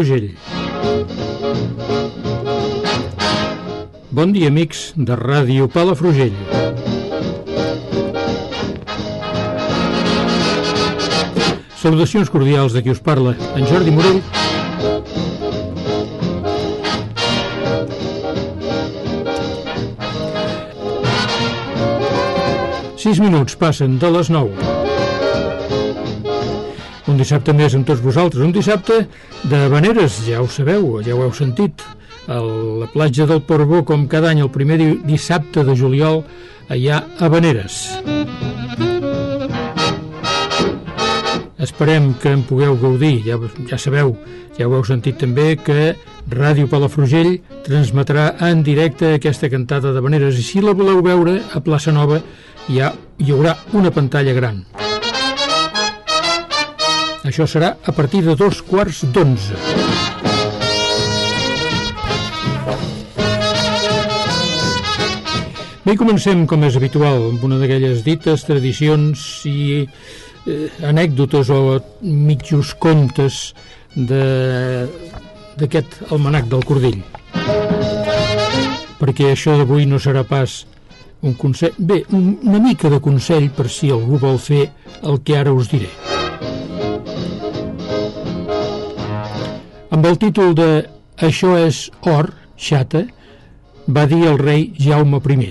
Palafrugell. Bon dia, amics de Ràdio Palafrugell. Salutacions cordials de qui us parla, en Jordi Morell. Sis minuts passen de les nou. Un dissabte més amb tots vosaltres, un dissabte de Vaneres, ja ho sabeu, ja ho heu sentit, a la platja del Portbó, com cada any, el primer dissabte de juliol, allà a Vaneres. Esperem que en pugueu gaudir, ja, ja sabeu, ja ho heu sentit també, que Ràdio Palafrugell transmetrà en directe aquesta cantada de Vaneres i si la voleu veure a Plaça Nova ja hi haurà una pantalla gran. Això serà a partir de dos quarts d'onze. Bé, comencem, com és habitual, amb una d'aquelles dites, tradicions i eh, anècdotes o mitjos contes d'aquest almanac del Cordill. Perquè això d'avui no serà pas un consell... Bé, una mica de consell per si algú vol fer el que ara us diré. Amb el títol de Això és or, xata, va dir el rei Jaume I.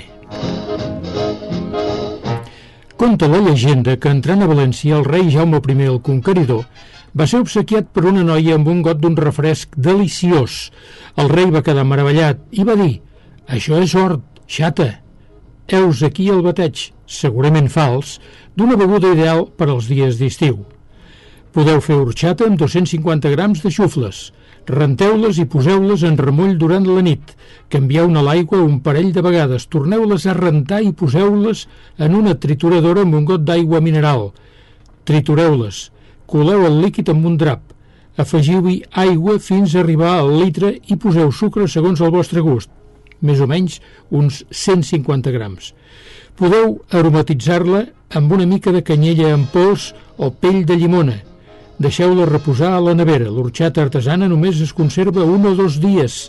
Conta la llegenda que entrant a València el rei Jaume I el Conqueridor va ser obsequiat per una noia amb un got d'un refresc deliciós. El rei va quedar meravellat i va dir «Això és hort, xata, heus aquí el bateig, segurament fals, d'una beguda ideal per als dies d'estiu. Podeu fer orxata amb 250 grams de xufles, renteu-les i poseu-les en remull durant la nit. Canvieu-ne l'aigua un parell de vegades, torneu-les a rentar i poseu-les en una trituradora amb un got d'aigua mineral. Tritureu-les, coleu el líquid amb un drap, afegiu-hi aigua fins a arribar al litre i poseu sucre segons el vostre gust, més o menys uns 150 grams. Podeu aromatitzar-la amb una mica de canyella en pols o pell de llimona, Deixeu-la reposar a la nevera. L'orxata artesana només es conserva un o dos dies.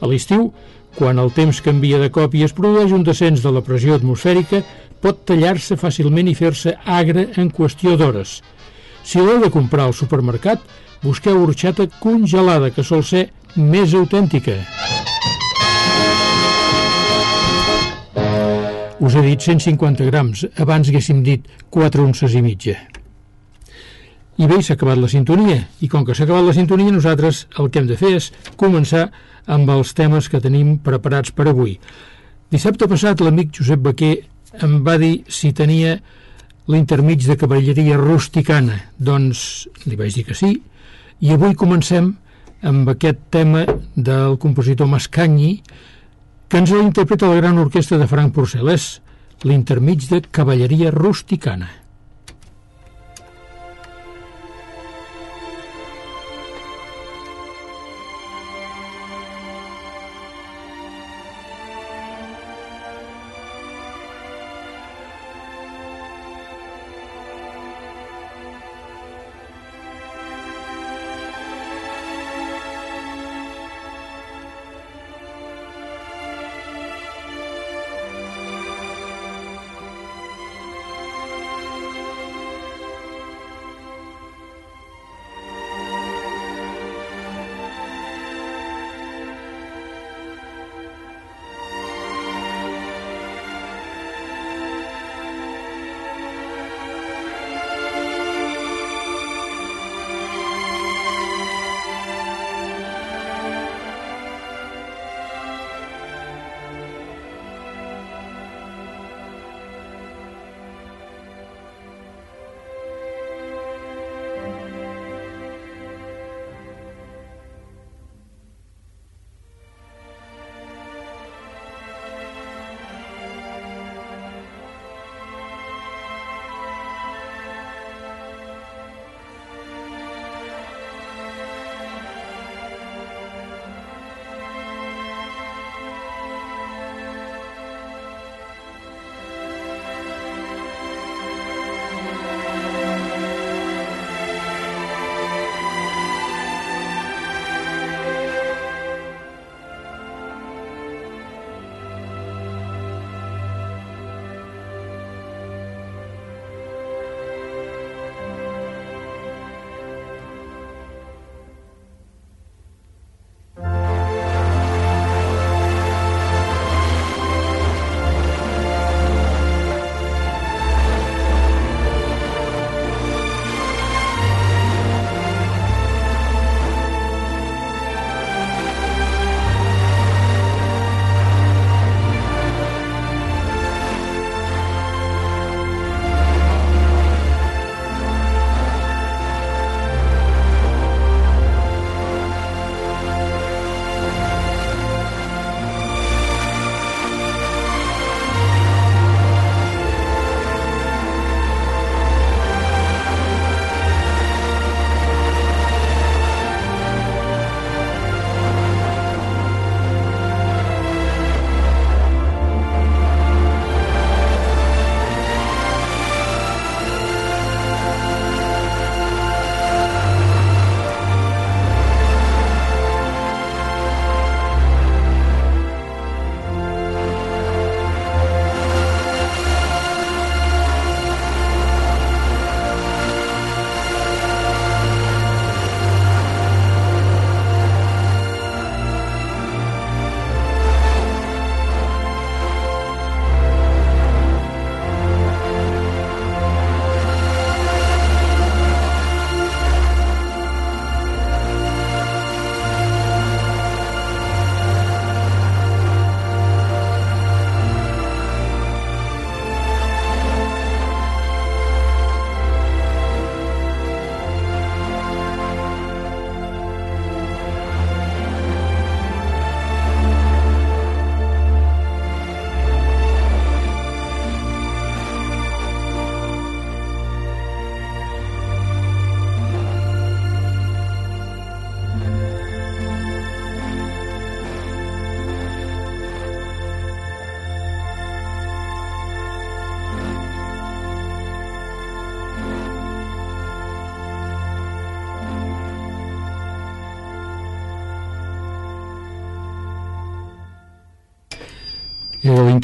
A l'estiu, quan el temps canvia de cop i es produeix un descens de la pressió atmosfèrica, pot tallar-se fàcilment i fer-se agre en qüestió d'hores. Si l'heu de comprar al supermercat, busqueu orxata congelada, que sol ser més autèntica. Us he dit 150 grams, abans haguéssim dit 4 unces i mitja. I bé, s'ha acabat la sintonia, i com que s'ha acabat la sintonia, nosaltres el que hem de fer és començar amb els temes que tenim preparats per avui. Dissabte passat l'amic Josep Baquer em va dir si tenia l'intermig de cavalleria rusticana. Doncs li vaig dir que sí, i avui comencem amb aquest tema del compositor Mascanyi, que ens l'interpreta la gran orquestra de Frank Porcel·les, l'intermig de cavalleria rusticana.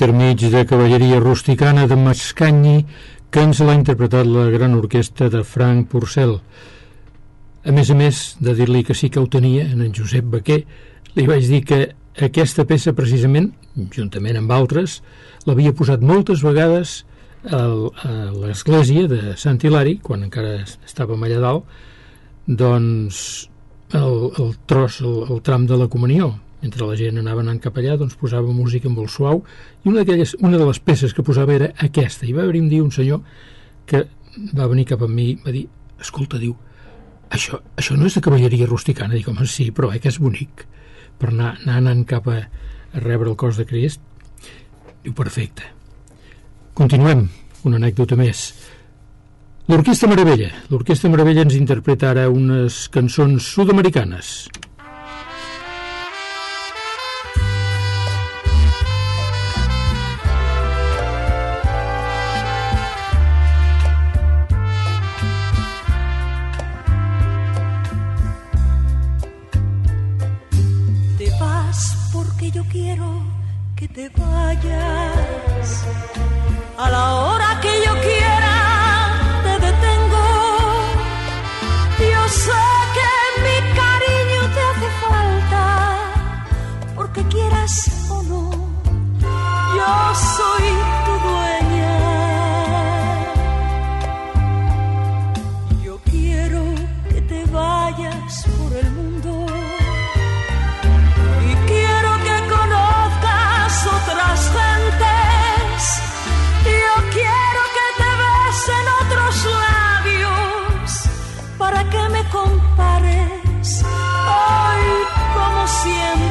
Era l'intermig de cavalleria rusticana de Mascanyi que ens l'ha interpretat la gran orquestra de Frank Purcell. A més a més de dir-li que sí que ho tenia, en en Josep Baquer, li vaig dir que aquesta peça precisament, juntament amb altres, l'havia posat moltes vegades a l'església de Sant Hilari, quan encara estàvem allà dalt, doncs el, el tros, el, el tram de la comunió, mentre la gent anava anant cap allà, doncs posava música molt suau, i una, una de les peces que posava era aquesta. I va haver un dia un senyor que va venir cap a mi i va dir, escolta, diu, això, això no és de cavalleria rusticana? Dic, home, sí, però eh, que és bonic per anar, anar anant cap a, a rebre el cos de Crist. Diu, perfecte. Continuem, una anècdota més. L'Orquestra Meravella. L'Orquestra Meravella ens interpreta ara unes cançons sud-americanes. Te vayas. A la hora siempre.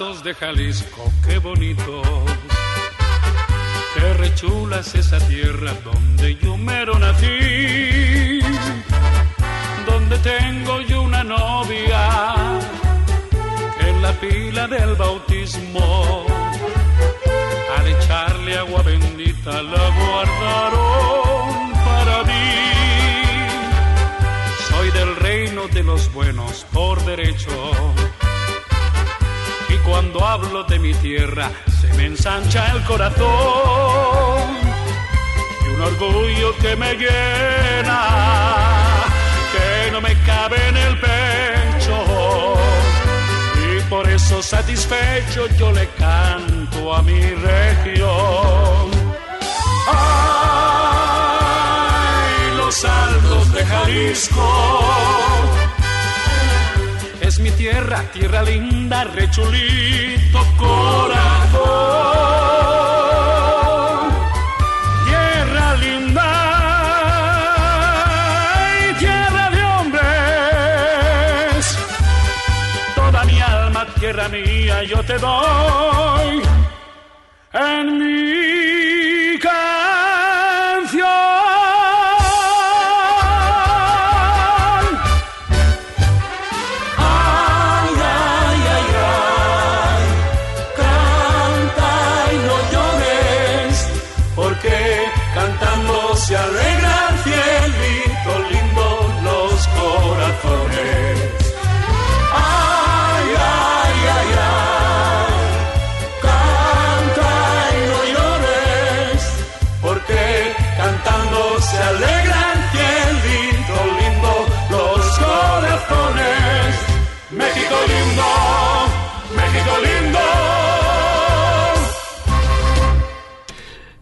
De Jalisco, qué bonitos. Qué rechula es esa tierra donde yo mero nací. Donde tengo yo una novia en la pila del bautismo al echarle agua bendita la guardaron para mí. Soy del reino de los buenos por derecho. Cuando hablo de mi tierra se me ensancha el corazón. Y un orgullo que me llena, que no me cabe en el pecho. Y por eso satisfecho yo le canto a mi región. ¡Ay, los altos de Jalisco! Mi tierra, tierra linda, rechulito corazón. Tierra linda y tierra de hombres. tierra mía yo te doy en mi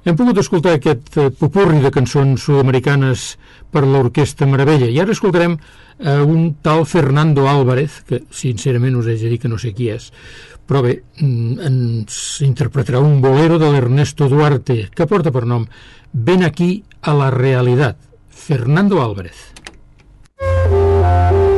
Hem pogut escoltar aquest eh, popurri de cançons sud-americanes per l'Orquestra Meravella i ara escoltarem a un tal Fernando Álvarez, que sincerament us haig de dir que no sé qui és, però bé, mm, ens interpretarà un bolero de l'Ernesto Duarte que porta per nom Ven aquí a la realitat. Fernando Álvarez. bájate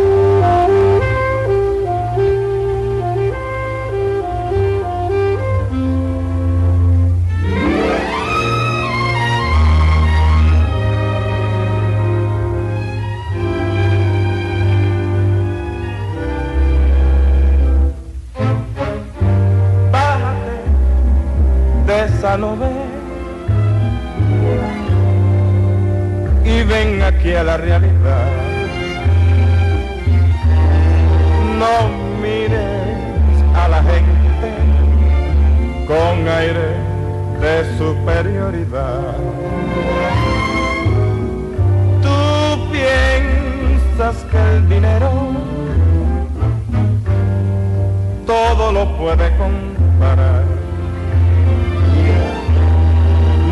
esa nube y ven aquí a la realidad. No mires a la gente con aire de superioridad. Tú piensas que el dinero todo lo puede comparar.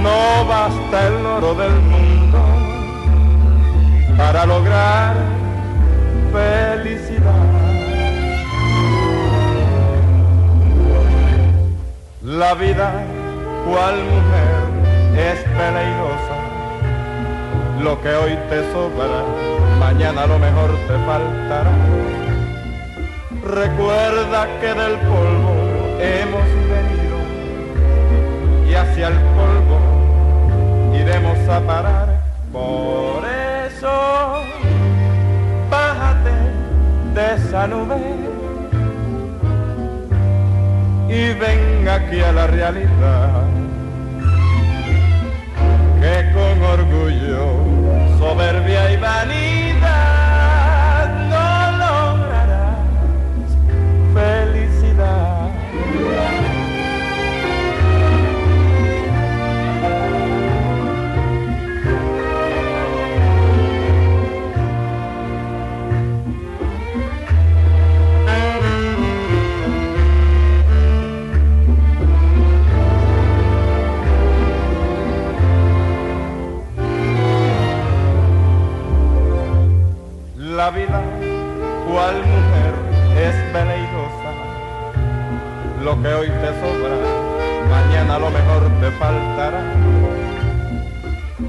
No basta el oro del mundo para lograr felicidad. La vida, cual mujer, es peligrosa. Lo que hoy te sobra, mañana lo mejor te faltará. Recuerda que del polvo hemos venido y hacia el polvo iremos a parar. Por eso, bájate de esa nube y ven aquí a la realidad. Que con orgullo, soberbia y vanidad Que hoy te sobra, mañana lo mejor te faltará.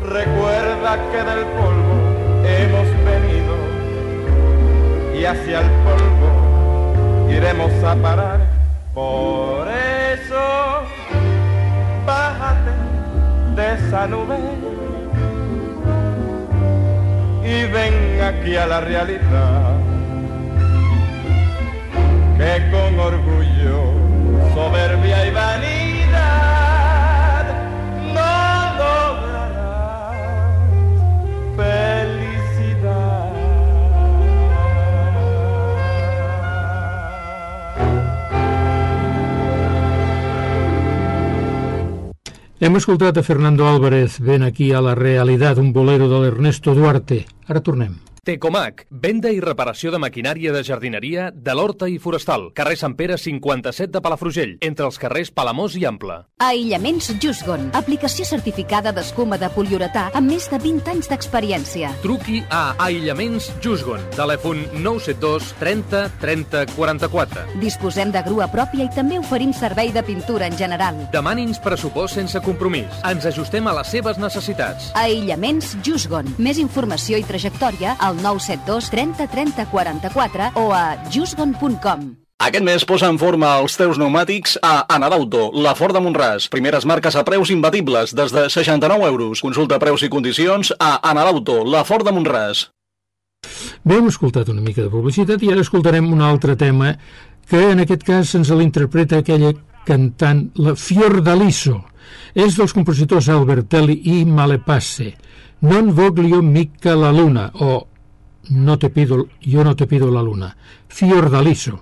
Recuerda que del polvo hemos venido y hacia el polvo iremos a parar. Por eso, bájate de esa nube y ven aquí a la realidad. Que con orgullo, Hem escoltat a Fernando Álvarez, ben aquí a la realitat, un bolero de l'Ernesto Duarte. Ara tornem. Tecomac, venda i reparació de maquinària de jardineria de l'Horta i Forestal, carrer Sant Pere 57 de Palafrugell, entre els carrers Palamós i Ample. Aïllaments Jusgon, aplicació certificada d'escuma de poliuretà amb més de 20 anys d'experiència. Truqui a Aïllaments Jusgon, telèfon 972 30 30 44. Disposem de grua pròpia i també oferim servei de pintura en general. Demani'ns pressupost sense compromís. Ens ajustem a les seves necessitats. Aïllaments Jusgon. Més informació i trajectòria al 972 30 30 44 o a jusgon.com. Aquest mes posa en forma els teus pneumàtics a Anadauto, la Ford de Montràs. Primeres marques a preus imbatibles, des de 69 euros. Consulta preus i condicions a Anadauto, la Ford de Montràs. Bé, hem escoltat una mica de publicitat i ara escoltarem un altre tema que en aquest cas ens l'interpreta aquella cantant, la Fiordaliso. És dels compositors Albertelli i Malepasse. Non voglio mica la luna, o no te pido, yo no te pido la luna. Fiordaliso.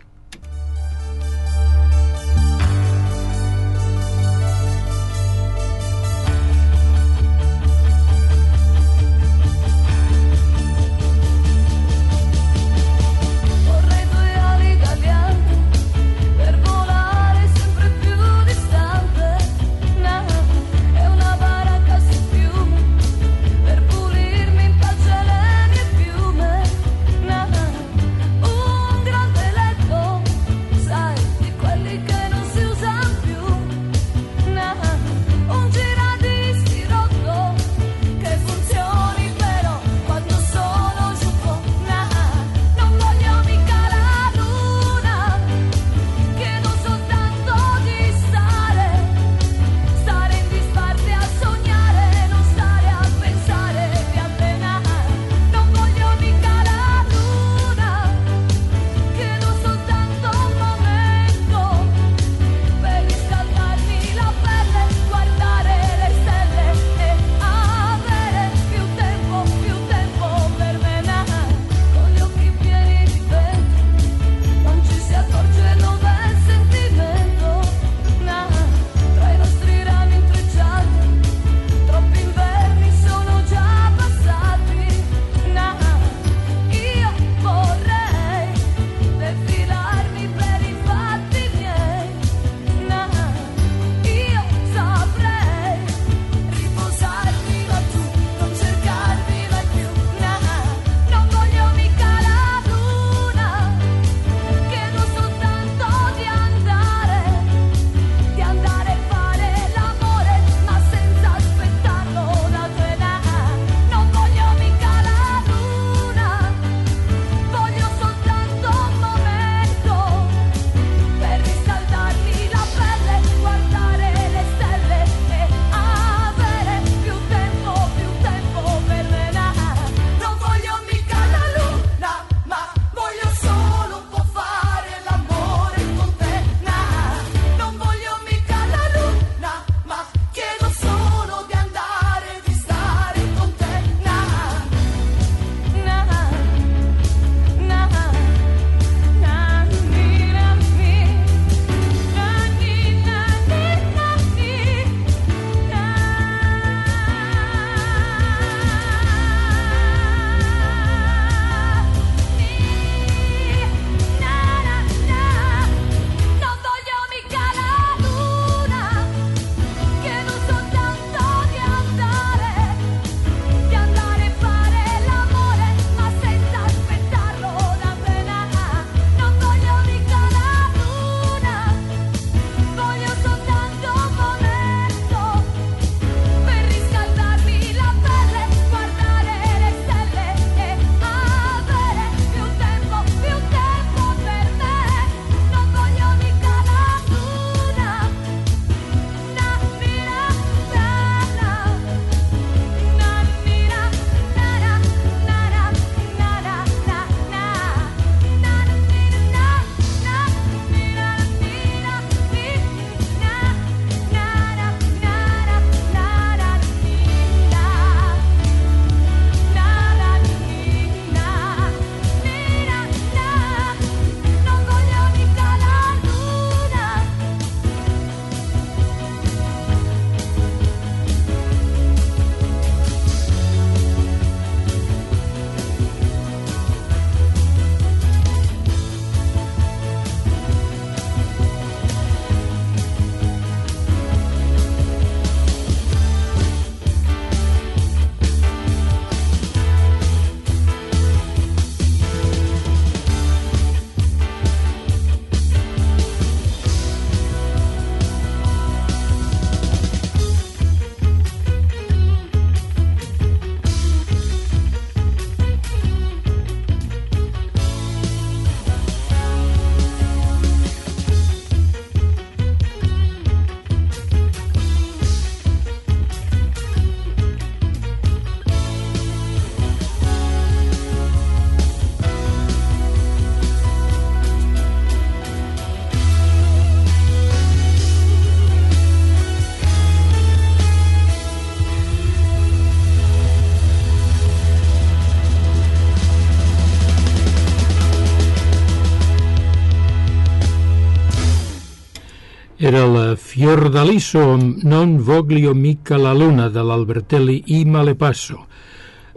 Fiordaliso Non voglio mica la luna de l'Albertelli i Malepasso.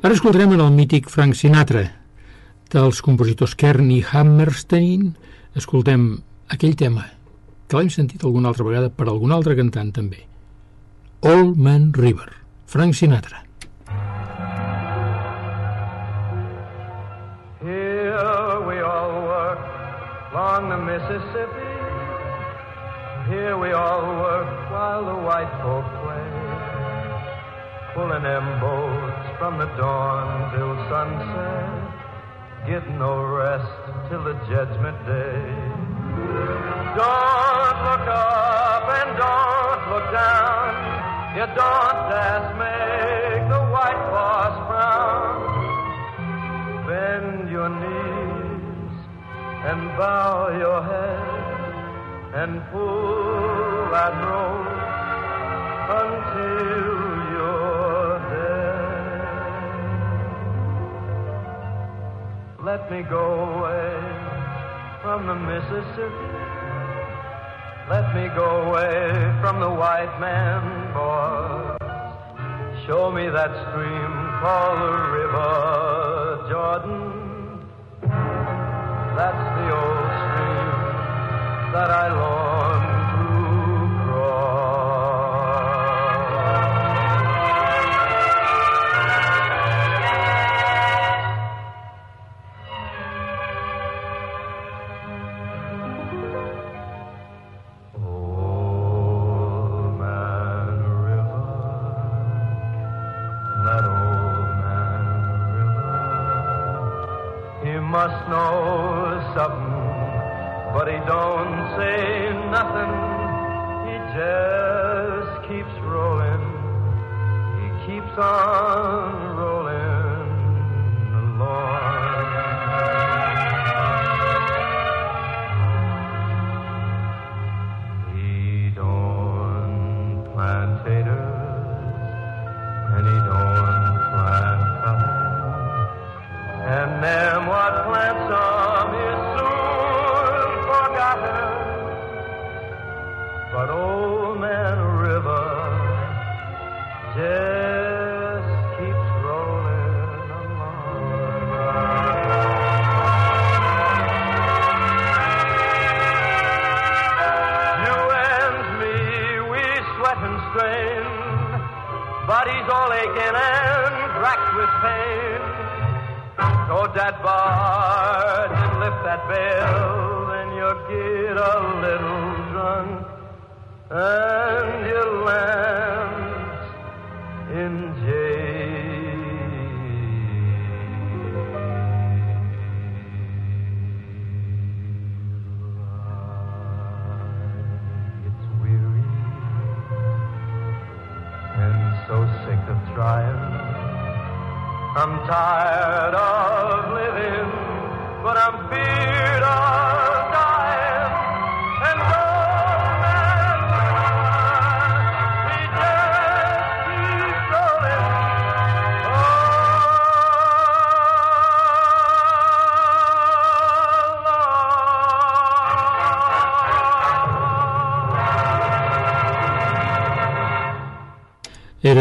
Ara escoltarem en el mític Frank Sinatra. Dels compositors Kern i Hammerstein escoltem aquell tema que l'hem sentit alguna altra vegada per algun altre cantant també. Old Man River, Frank Sinatra. Here we all work along the Mississippi. Here we all work while the white folk play. Pulling them boats from the dawn till sunset. Get no rest till the judgment day. Don't look up and don't look down. You don't dare make the white boss frown. Bend your knees and bow your head and pull that rope until you're dead. Let me go away from the Mississippi. Let me go away from the white man, boys. Show me that stream called the River Jordan. That's the old that I long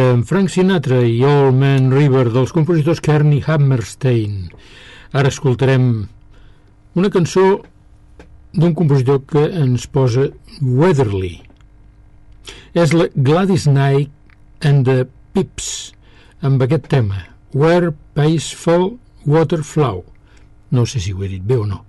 En Frank Sinatra i Old Man River dels compositors Kern i Hammerstein. Ara escoltarem una cançó d'un compositor que ens posa Weatherly. És la Gladys Knight and the Pips amb aquest tema Where Peaceful Water Flow. No sé si ho he dit bé o no.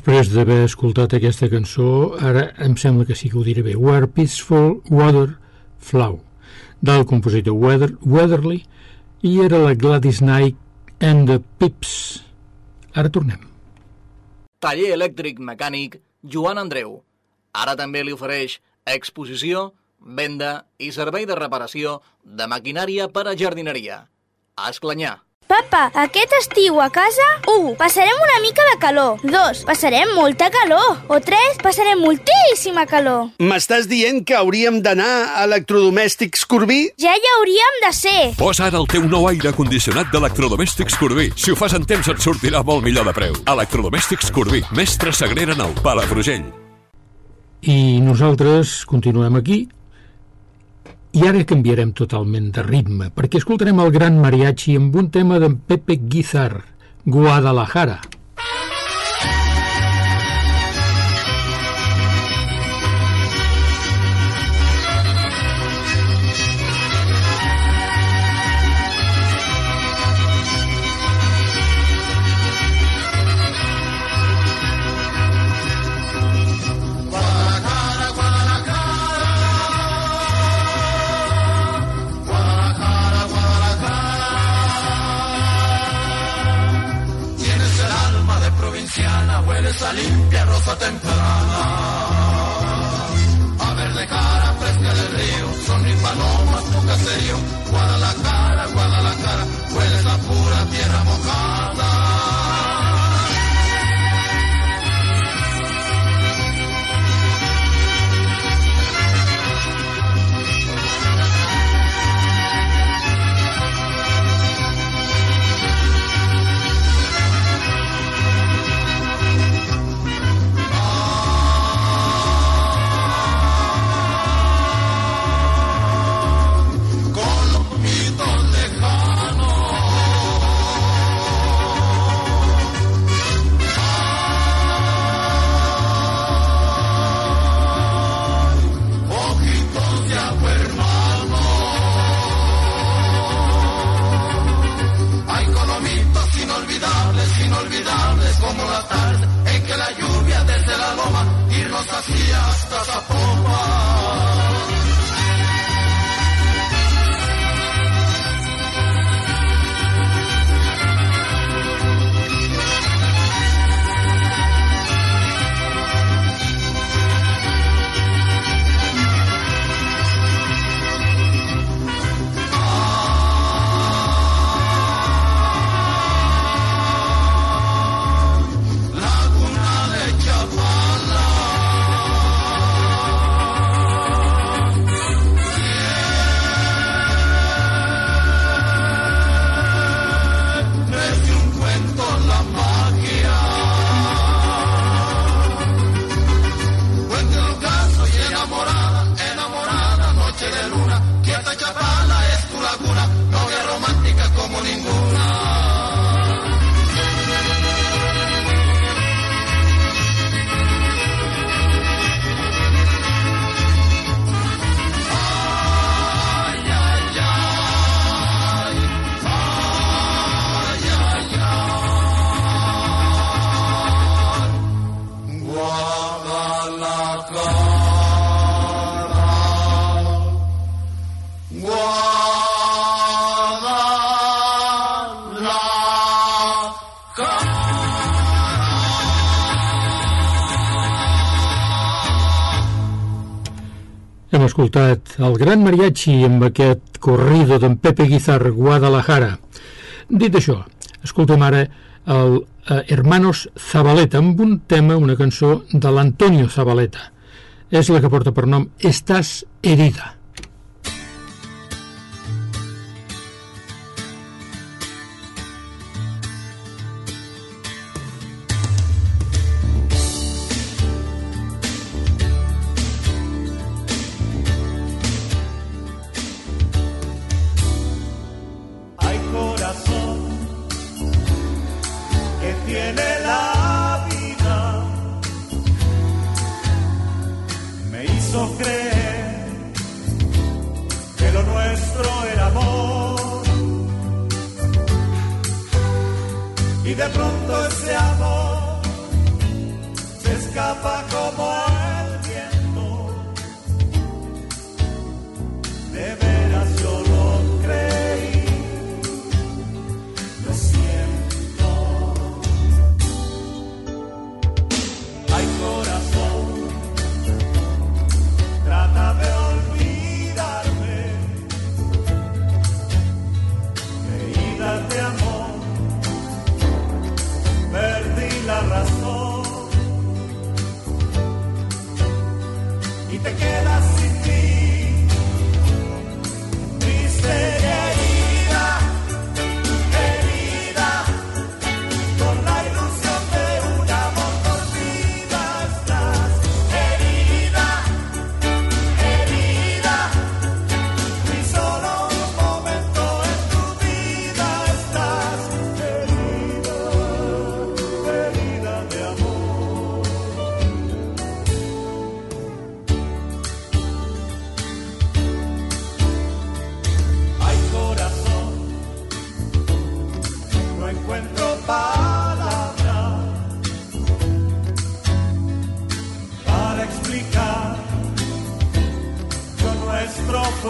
Després d'haver escoltat aquesta cançó, ara em sembla que sí que ho diré bé. Where Peaceful Water Flow, del compositor Weather, Weatherly, i era la Gladys Knight and the Pips. Ara tornem. Taller elèctric mecànic Joan Andreu. Ara també li ofereix exposició, venda i servei de reparació de maquinària per a jardineria. A Esclanyà. Papa, aquest estiu a casa, 1. Passarem una mica de calor. 2. Passarem molta calor. O 3. Passarem moltíssima calor. M'estàs dient que hauríem d'anar a Electrodomèstics Corbí? Ja hi hauríem de ser. Posa ara el teu nou aire condicionat d'Electrodomèstics Corbí. Si ho fas en temps et sortirà molt millor de preu. Electrodomèstics Corbí, mestre Sagrera Nou, Palafrugell. I nosaltres continuem aquí i ara canviarem totalment de ritme, perquè escoltarem el gran mariachi amb un tema d'en Pepe Guizar, Guadalajara. temprana. Hem el gran mariachi amb aquest corrido d'en Pepe Guizar Guadalajara. Dit això, escoltem ara el eh, Hermanos Zabaleta amb un tema, una cançó de l'Antonio Zabaleta. És la que porta per nom Estàs herida.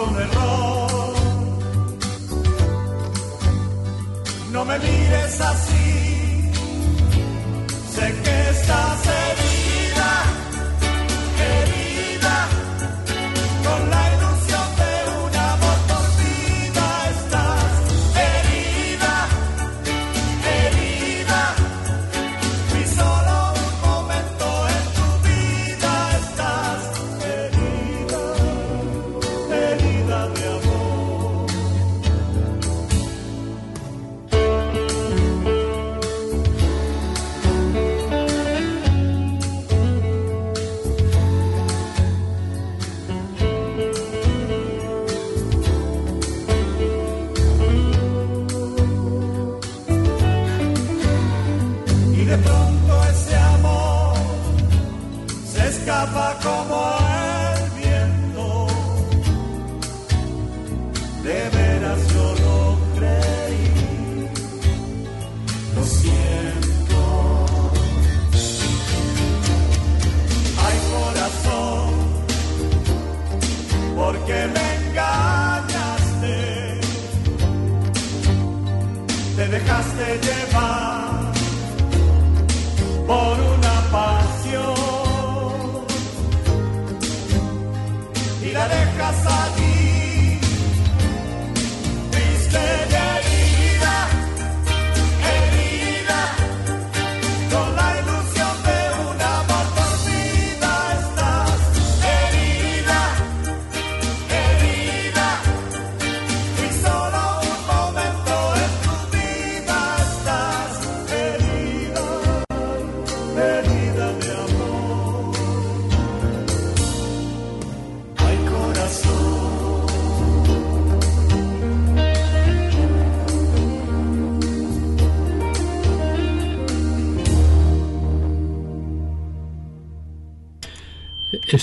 Error. No me mires así,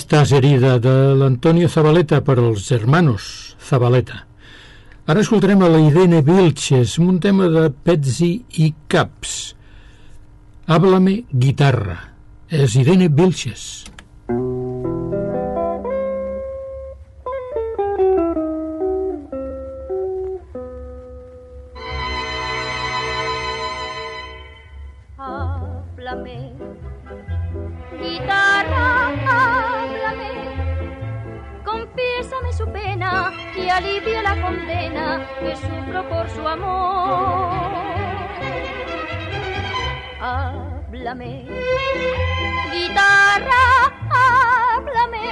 Estàs herida de l'Antonio Zabaleta per als hermanos Zabaleta. Ara escoltarem a la Irene Vilches amb un tema de Petsy i Caps. Háblame guitarra. És Irene Vilches. Háblame, Guitarra, háblame,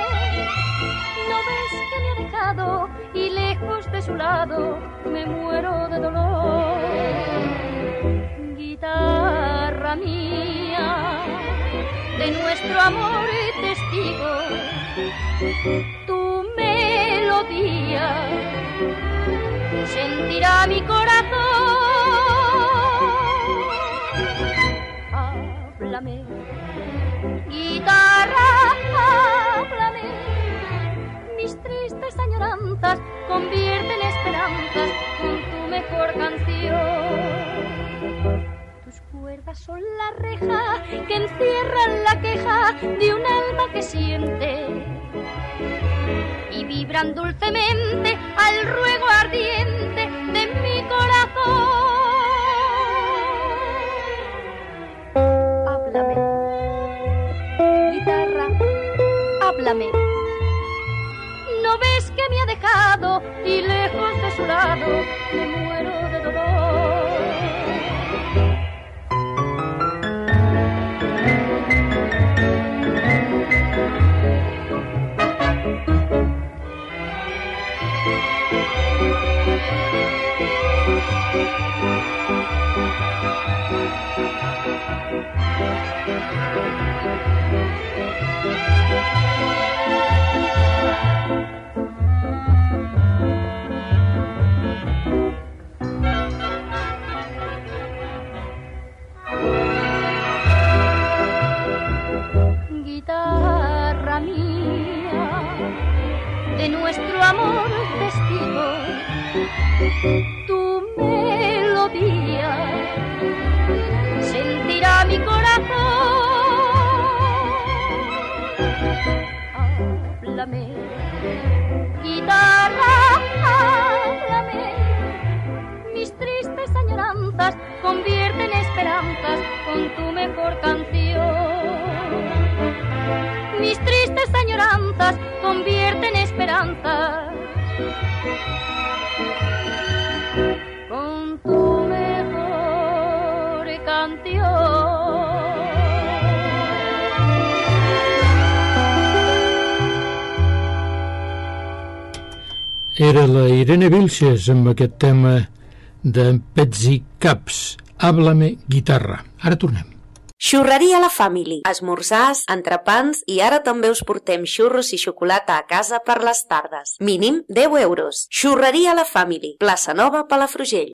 no ves que me ha dejado y lejos de su lado me muero de dolor. Guitarra mía, de nuestro amor testigo, tu melodía sentirá mi corazón. Guitarra, háblame, mis tristes añoranzas convierte en esperanzas con tu mejor canción. Tus cuerdas son la reja que encierran la queja de un alma que siente. Y vibran dulcemente al ruego ardiente de mi ¿No ves que me ha dejado y lejos de su lado me muero Guitarra mía, de nuestro amor testigo, esperanzas con tu mejor canción. Era la Irene Vilches amb aquest tema de Petsy Caps, Háblame guitarra. Ara tornem. Xurreria La Family. Esmorzars, entrepans i ara també us portem xurros i xocolata a casa per les tardes. Mínim 10 euros. Xurreria La Family. Plaça Nova, Palafrugell.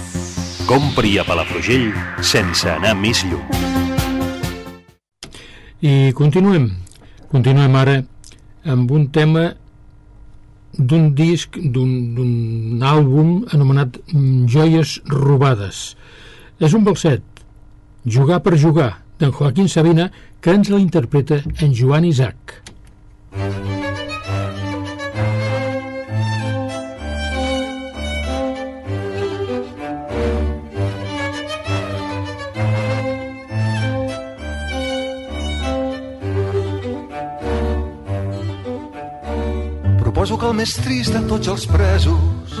Compri a Palafrugell sense anar més lluny. I continuem. Continuem ara amb un tema d'un disc, d'un àlbum anomenat mm, Joies robades. És un balset, Jugar per jugar, d'en Joaquín Sabina, que ens la interpreta en Joan Isaac. Proposo que el més trist de tots els presos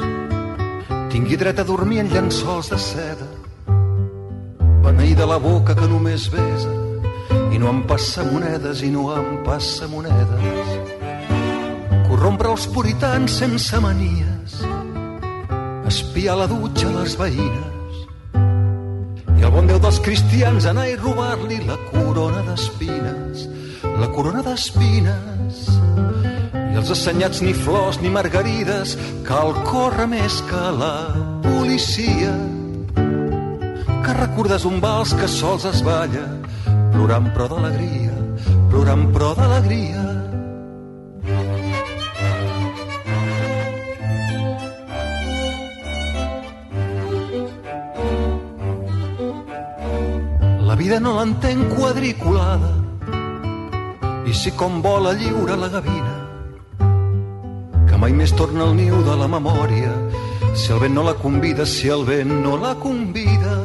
tingui dret a dormir en llençols de seda, beneir de la boca que només besa i no em passa monedes i no em passa monedes. Corrompre els puritans sense manies, espiar la dutxa les veïnes i el bon Déu dels cristians anar i robar-li la corona d'espines, la corona d'espines i els assenyats ni flors ni margarides cal córrer més que la policia. Que recordes un vals que sols es balla plorant però d'alegria plorant però d'alegria. La vida no l'entenc quadriculada i si com vola lliure la gavina mai més torna al niu de la memòria si el vent no la convida, si el vent no la convida.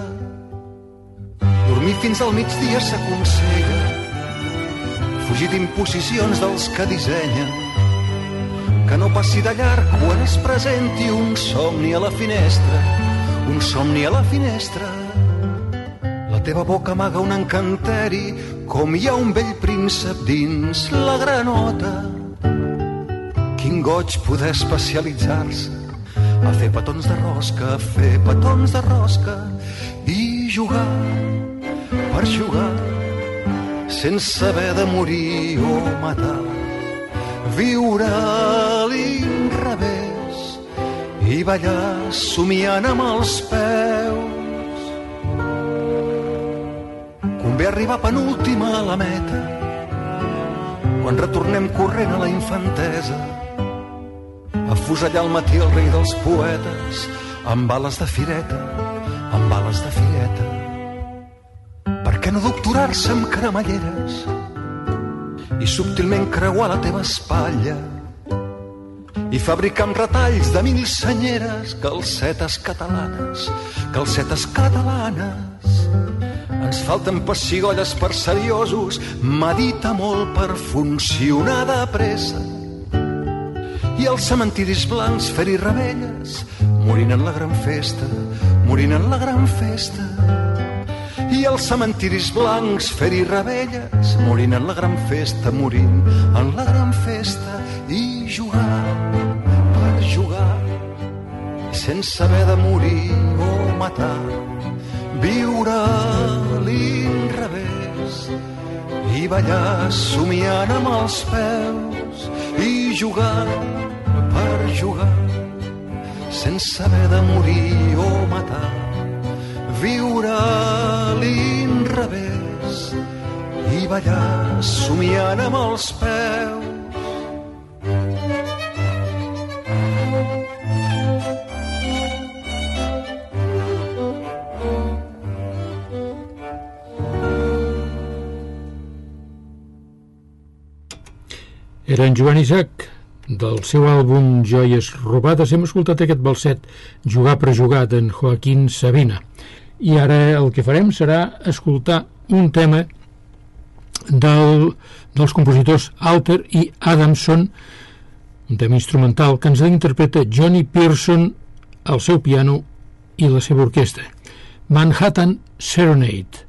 Dormir fins al migdia s'aconsella, fugir d'imposicions dels que dissenyen, que no passi de llarg quan es presenti un somni a la finestra, un somni a la finestra. La teva boca amaga un encanteri com hi ha un vell príncep dins la granota. Quin goig poder especialitzar-se. A fer petons de rosca, a fer petons de rosca i jugar per jugar sense haver de morir o matar. Viure a l'inrevés i ballar somiant amb els peus. Convé arribar penúltima a la meta quan retornem corrent a la infantesa afusellar al matí el rei dels poetes amb bales de fireta, amb bales de fireta. Per què no doctorar-se amb cremalleres i subtilment creuar la teva espatlla i fabricar amb retalls de mil senyeres calcetes catalanes, calcetes catalanes. Ens falten pessigolles per seriosos, medita molt per funcionar de pressa. I els cementiris blancs fer-hi rebelles, morint en la gran festa, morint en la gran festa. I els cementiris blancs fer-hi rebelles, morint en la gran festa, morint en la gran festa. I jugar per jugar, sense haver de morir o matar. Viure a l'inrevés i ballar somiant amb els peus i jugar per jugar sense haver de morir o matar. Viure a l'inrevés i ballar somiant amb els peus. Era en Joan Isaac, del seu àlbum Joies robades. Hem escoltat aquest balset Jugar per jugar d'en Joaquín Sabina. I ara el que farem serà escoltar un tema del, dels compositors Alter i Adamson, un tema instrumental que ens interpreta Johnny Pearson al seu piano i la seva orquestra. Manhattan Serenade.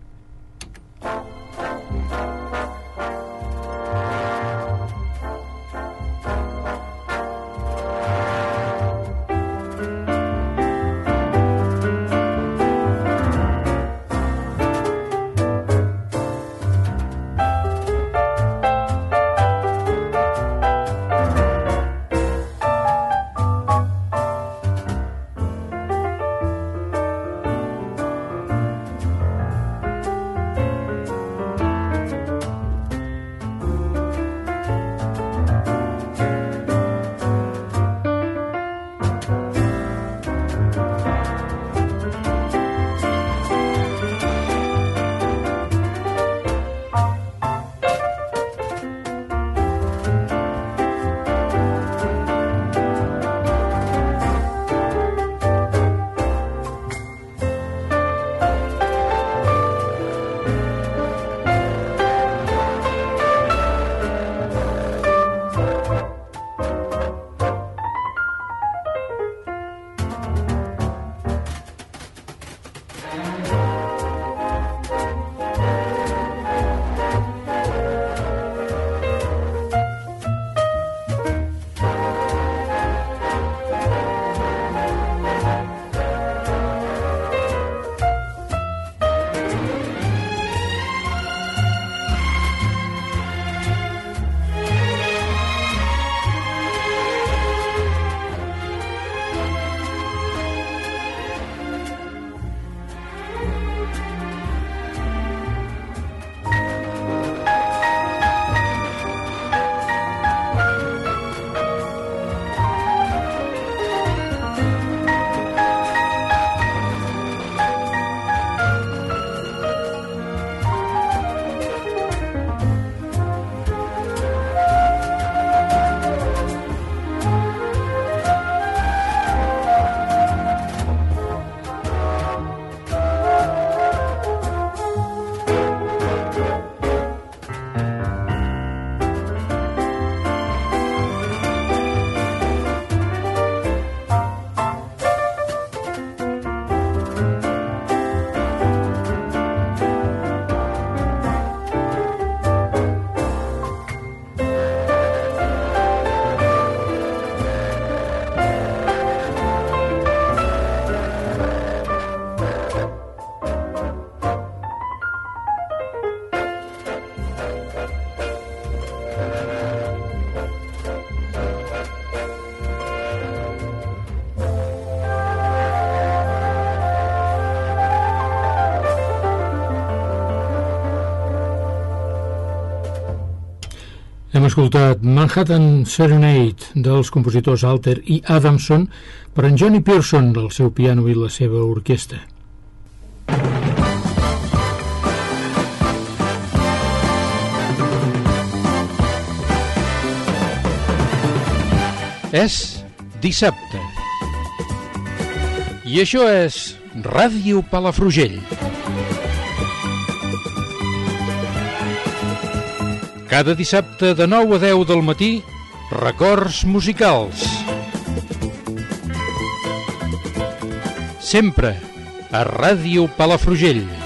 Escoltat Manhattan Serenade dels compositors Alter i Adamson per en Johnny Pearson, del seu piano i la seva orquestra. És dissabte. I això és Ràdio Palafrugell. Cada dissabte de 9 a 10 del matí, records musicals. Sempre a Ràdio Palafrugell.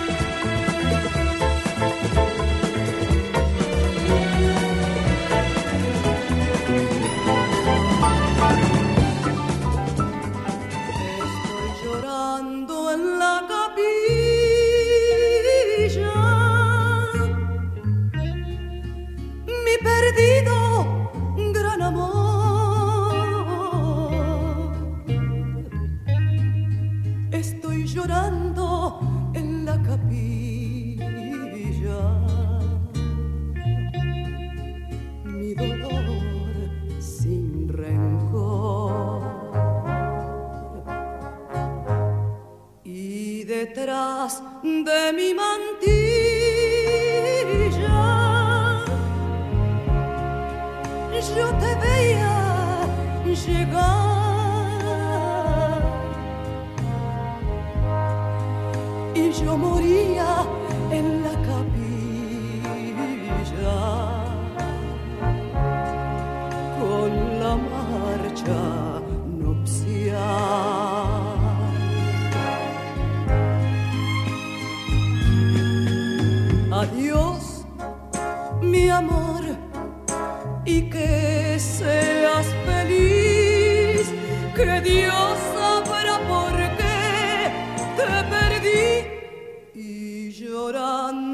Amor, y que seas feliz, que Dios sabrá por qué te perdí y llorando